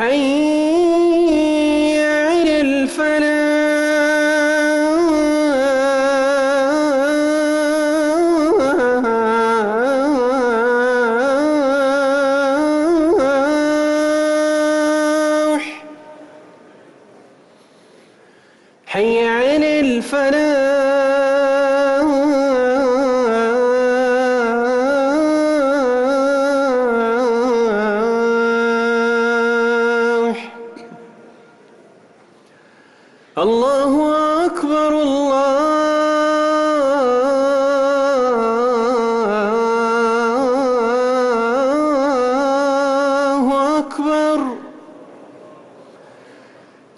حي على الفلاح. حي على الفلاح. الله أكبر الله أكبر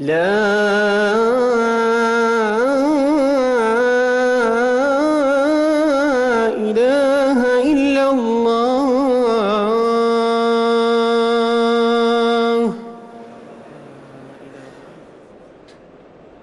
لا